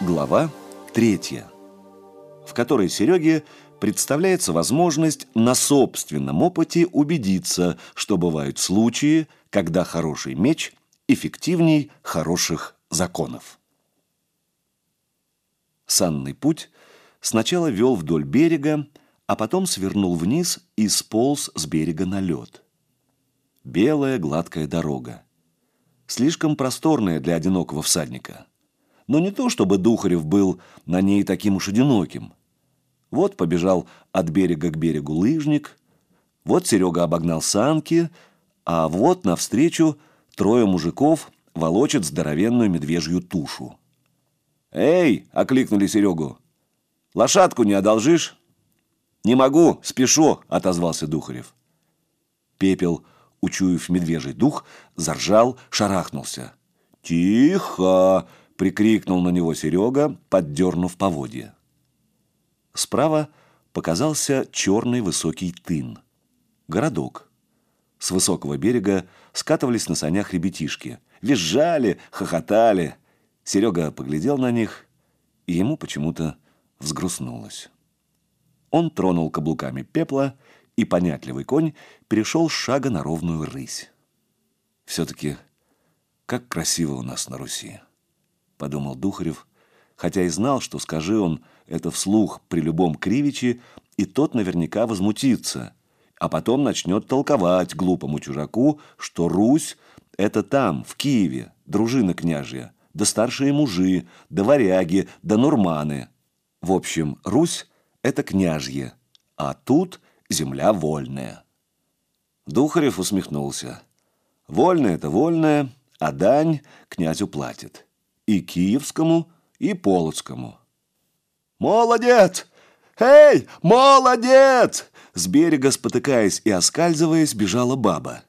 Глава третья, в которой Сереге представляется возможность на собственном опыте убедиться, что бывают случаи, когда хороший меч эффективней хороших законов. Санный путь сначала вел вдоль берега, а потом свернул вниз и сполз с берега на лед. Белая гладкая дорога. Слишком просторная для одинокого всадника. Но не то, чтобы Духарев был на ней таким уж одиноким. Вот побежал от берега к берегу лыжник, вот Серега обогнал санки, а вот навстречу трое мужиков волочат здоровенную медвежью тушу. «Эй!» — окликнули Серегу. «Лошадку не одолжишь?» «Не могу, спешу!» — отозвался Духарев. Пепел, учуяв медвежий дух, заржал, шарахнулся. «Тихо!» — прикрикнул на него Серега, поддернув поводья. Справа показался черный высокий тын. Городок. С высокого берега скатывались на санях ребятишки. Визжали, хохотали. Серега поглядел на них, и ему почему-то взгрустнулось. Он тронул каблуками пепла, и понятливый конь перешел с шага на ровную рысь. «Все-таки как красиво у нас на Руси», — подумал Духарев, хотя и знал, что скажи он это вслух при любом Кривиче, и тот наверняка возмутится, а потом начнет толковать глупому чужаку, что Русь — это там, в Киеве, дружина княжья, да старшие мужи, да варяги, да нурманы. В общем, Русь — это княжье, а тут земля вольная. Духарев усмехнулся. Вольное — это вольное, а дань князю платит. И киевскому, и полоцкому. «Молодец! Эй, молодец!» С берега, спотыкаясь и оскальзываясь, бежала баба.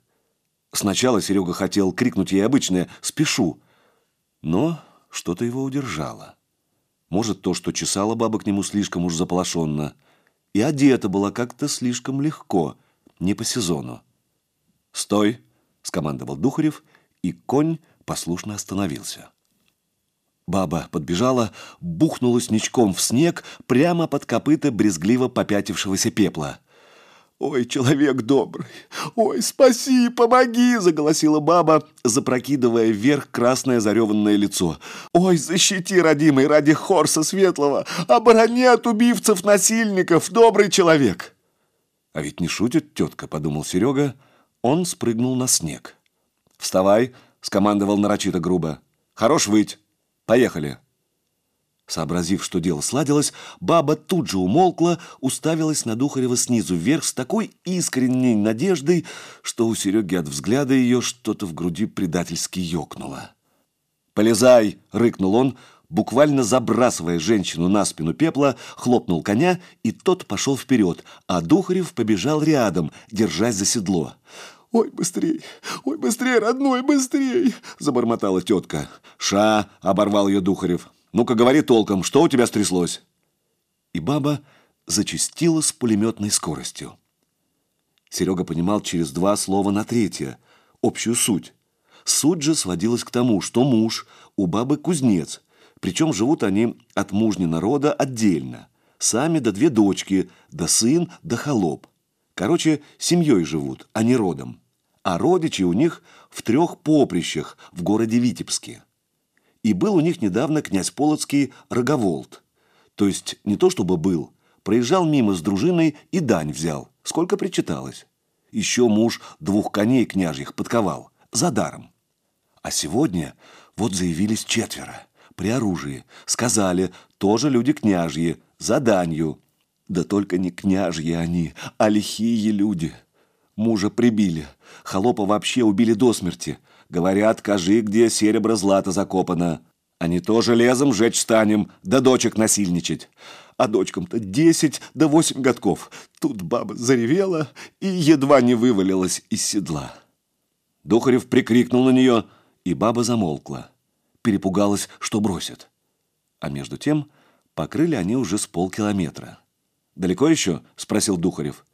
Сначала Серега хотел крикнуть ей обычное «спешу», но что-то его удержало. Может, то, что чесала баба к нему слишком уж заполошенно, и одета была как-то слишком легко, не по сезону. «Стой!» — скомандовал Духарев, и конь послушно остановился. Баба подбежала, бухнулась ничком в снег прямо под копыта брезгливо попятившегося пепла. «Ой, человек добрый! Ой, спаси, помоги!» – заголосила баба, запрокидывая вверх красное зареванное лицо. «Ой, защити, родимый, ради Хорса Светлого! Оборони от убивцев-насильников, добрый человек!» «А ведь не шутит тетка», – подумал Серега. Он спрыгнул на снег. «Вставай!» – скомандовал нарочито грубо. «Хорош выть!» Поехали!» Сообразив, что дело сладилось, баба тут же умолкла, уставилась на Духарева снизу вверх с такой искренней надеждой, что у Сереги от взгляда ее что-то в груди предательски ёкнуло. «Полезай!» — рыкнул он, буквально забрасывая женщину на спину пепла, хлопнул коня, и тот пошел вперед, а Духарев побежал рядом, держась за седло. «Ой, быстрей! Ой, быстрей, родной, быстрей!» – забормотала тетка. «Ша!» – оборвал ее Духарев. «Ну-ка, говори толком, что у тебя стряслось?» И баба зачастила с пулеметной скоростью. Серега понимал через два слова на третье, общую суть. Суть же сводилась к тому, что муж у бабы кузнец, причем живут они от мужни рода отдельно. Сами да две дочки, да сын, да холоп. Короче, семьей живут, а не родом. А родичи у них в трех поприщах в городе Витебске. И был у них недавно князь Полоцкий Роговолт. То есть не то чтобы был, проезжал мимо с дружиной и дань взял, сколько причиталось. Еще муж двух коней княжьих подковал, за даром. А сегодня вот заявились четверо, при оружии. Сказали, тоже люди княжьи, за данью. Да только не княжьи они, а лихие люди. Мужа прибили, холопа вообще убили до смерти. Говорят, кажи, где серебро-злато закопано. Они тоже железом жечь станем, да дочек насильничать. А дочкам-то десять да восемь годков. Тут баба заревела и едва не вывалилась из седла. Духарев прикрикнул на нее, и баба замолкла. Перепугалась, что бросит. А между тем покрыли они уже с полкилометра. «Далеко еще?» – спросил Духарев.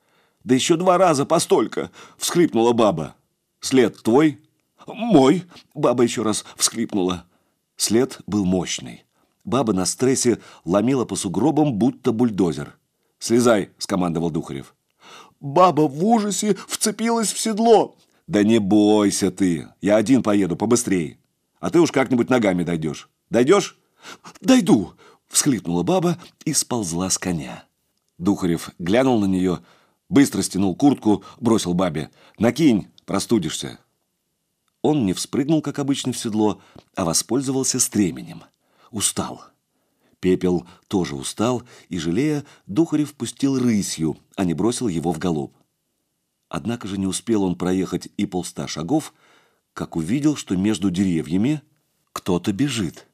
«Да еще два раза постолько!» – всхлипнула баба. «След твой?» «Мой!» – баба еще раз всхлипнула. След был мощный. Баба на стрессе ломила по сугробам, будто бульдозер. «Слезай!» – скомандовал Духарев. Баба в ужасе вцепилась в седло. «Да не бойся ты! Я один поеду, побыстрее. А ты уж как-нибудь ногами дойдешь. Дойдешь?» «Дойду!» – всхлипнула баба и сползла с коня. Духарев глянул на нее, быстро стянул куртку, бросил бабе. «Накинь, простудишься!» Он не вспрыгнул, как обычно, в седло, а воспользовался стременем. Устал. Пепел тоже устал, и, жалея, Духарев пустил рысью, а не бросил его в галоп. Однако же не успел он проехать и полста шагов, как увидел, что между деревьями кто-то бежит.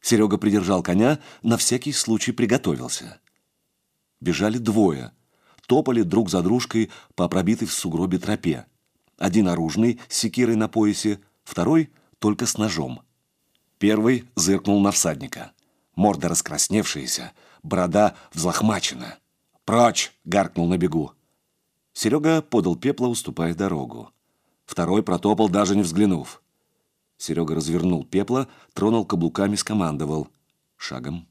Серега придержал коня, на всякий случай приготовился. Бежали двое, топали друг за дружкой по пробитой в сугробе тропе. Один оружный, с секирой на поясе, второй только с ножом. Первый зыркнул на всадника. Морда раскрасневшаяся, борода взлохмачена. «Прочь!» — гаркнул на бегу. Серега подал пепла, уступая дорогу. Второй протопал, даже не взглянув. Серега развернул пепла, тронул каблуками, скомандовал. Шагом.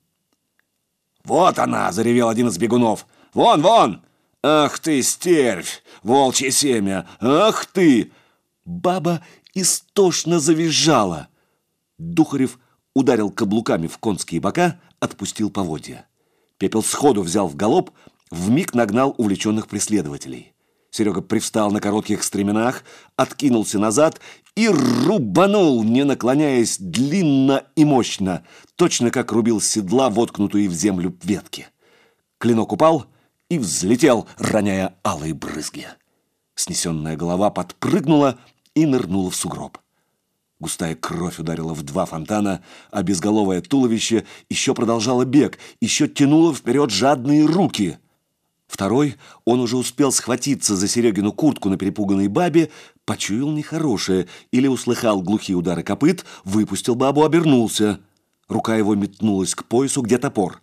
«Вот она!» — заревел один из бегунов. «Вон, вон! Ах ты, стервь! Волчье семя! Ах ты!» Баба истошно завизжала. Духарев ударил каблуками в конские бока, отпустил поводья. Пепел сходу взял в галоп, вмиг нагнал увлеченных преследователей. Серега привстал на коротких стременах, откинулся назад и рубанул, не наклоняясь длинно и мощно, точно как рубил седла, воткнутые в землю ветки. Клинок упал и взлетел, роняя алые брызги. Снесенная голова подпрыгнула и нырнула в сугроб. Густая кровь ударила в два фонтана, а безголовое туловище еще продолжало бег, еще тянуло вперед жадные руки. Второй, он уже успел схватиться за Серегину куртку на перепуганной бабе, почуял нехорошее или услыхал глухие удары копыт, выпустил бабу, обернулся. Рука его метнулась к поясу, где топор.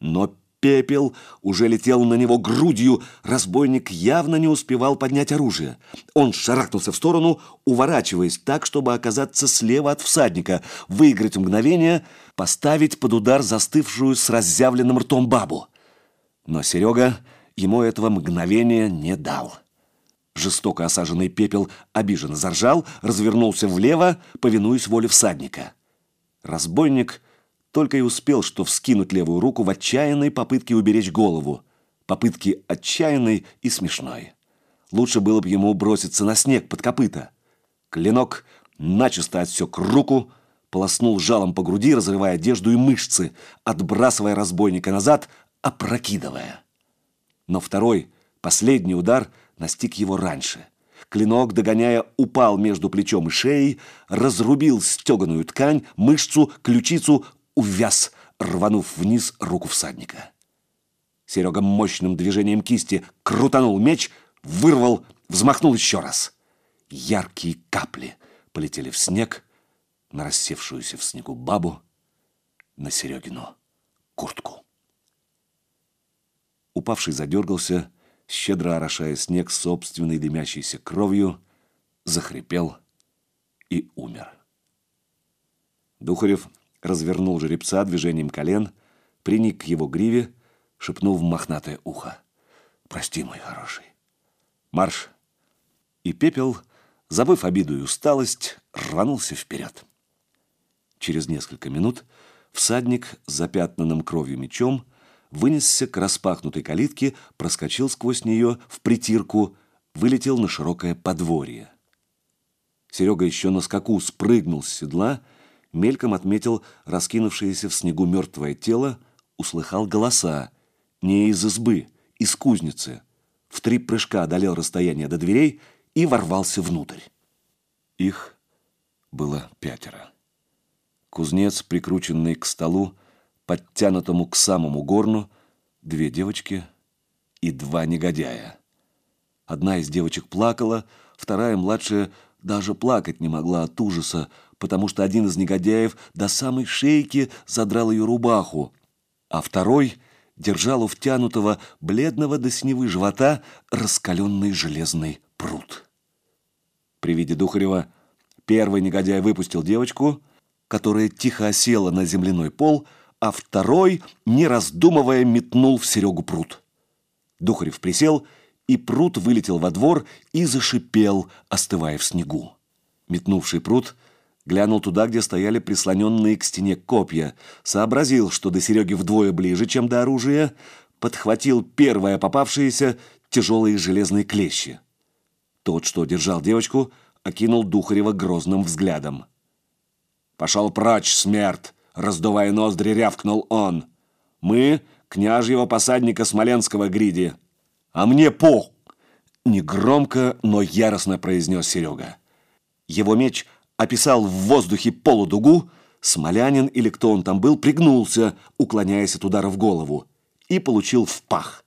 Но пепел уже летел на него грудью, разбойник явно не успевал поднять оружие. Он шарахнулся в сторону, уворачиваясь так, чтобы оказаться слева от всадника, выиграть мгновение, поставить под удар застывшую с разъявленным ртом бабу. Но Серега ему этого мгновения не дал. Жестоко осаженный пепел обиженно заржал, развернулся влево, повинуясь воле всадника. Разбойник только и успел, что вскинуть левую руку в отчаянной попытке уберечь голову. Попытки отчаянной и смешной. Лучше было бы ему броситься на снег под копыта. Клинок начисто отсек руку, полоснул жалом по груди, разрывая одежду и мышцы, отбрасывая разбойника назад, опрокидывая. Но второй, последний удар настиг его раньше. Клинок, догоняя, упал между плечом и шеей, разрубил стеганую ткань, мышцу, ключицу, увяз, рванув вниз руку всадника. Серега мощным движением кисти крутанул меч, вырвал, взмахнул еще раз. Яркие капли полетели в снег, на рассевшуюся в снегу бабу, на Серегину куртку. Упавший задергался, щедро орошая снег собственной дымящейся кровью, захрипел и умер. Духарев развернул жеребца движением колен, приник к его гриве, шепнул в мохнатое ухо. «Прости, мой хороший. Марш!» И пепел, забыв обиду и усталость, рванулся вперед. Через несколько минут всадник с запятнанным кровью мечом вынесся к распахнутой калитке, проскочил сквозь нее в притирку, вылетел на широкое подворье. Серега еще на скаку спрыгнул с седла мельком отметил раскинувшееся в снегу мертвое тело, услыхал голоса. Не из избы, из кузницы. В три прыжка одолел расстояние до дверей и ворвался внутрь. Их было пятеро. Кузнец, прикрученный к столу, подтянутому к самому горну, две девочки и два негодяя. Одна из девочек плакала, вторая, младшая, даже плакать не могла от ужаса, потому что один из негодяев до самой шейки задрал ее рубаху, а второй держал у втянутого бледного до синевы живота раскаленный железный пруд. При виде Духарева первый негодяй выпустил девочку, которая тихо осела на земляной пол, а второй, не раздумывая, метнул в Серегу пруд. Духарев присел, и пруд вылетел во двор и зашипел, остывая в снегу. Метнувший пруд глянул туда, где стояли прислоненные к стене копья, сообразил, что до Сереги вдвое ближе, чем до оружия, подхватил первое попавшееся тяжелые железные клещи. Тот, что держал девочку, окинул Духарева грозным взглядом. «Пошел прочь, смерть!» — раздувая ноздри, рявкнул он. «Мы — княжьего посадника Смоленского гриди. А мне по...» Негромко, но яростно произнес Серега. Его меч описал в воздухе полудугу, смолянин или кто он там был, пригнулся, уклоняясь от удара в голову, и получил в пах.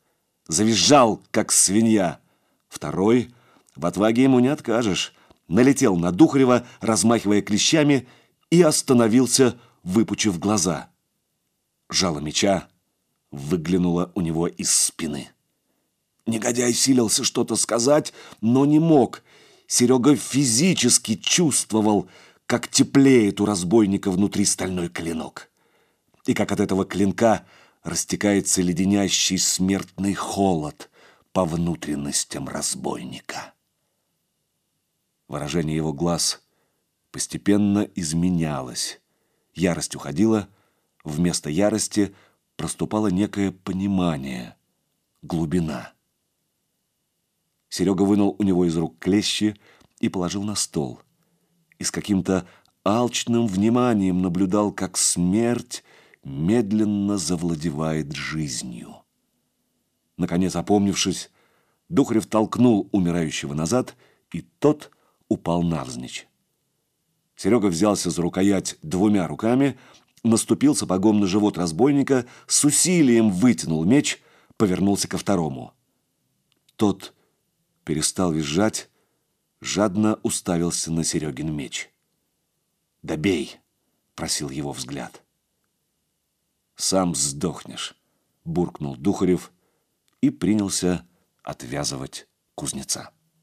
Завизжал, как свинья. Второй, в отваге ему не откажешь, налетел на Духарева, размахивая клещами, и остановился, выпучив глаза. Жало меча выглянуло у него из спины. Негодяй силился что-то сказать, но не мог — Серега физически чувствовал, как теплеет у разбойника внутри стальной клинок. И как от этого клинка растекается леденящий смертный холод по внутренностям разбойника. Выражение его глаз постепенно изменялось. Ярость уходила, вместо ярости проступало некое понимание, глубина. Серега вынул у него из рук клещи и положил на стол. И с каким-то алчным вниманием наблюдал, как смерть медленно завладевает жизнью. Наконец, опомнившись, Духарев толкнул умирающего назад, и тот упал навзничь. Серега взялся за рукоять двумя руками, наступил сапогом на живот разбойника, с усилием вытянул меч, повернулся ко второму. Тот перестал визжать, жадно уставился на Серегин меч. «Добей!» — просил его взгляд. «Сам сдохнешь!» — буркнул Духарев и принялся отвязывать кузнеца.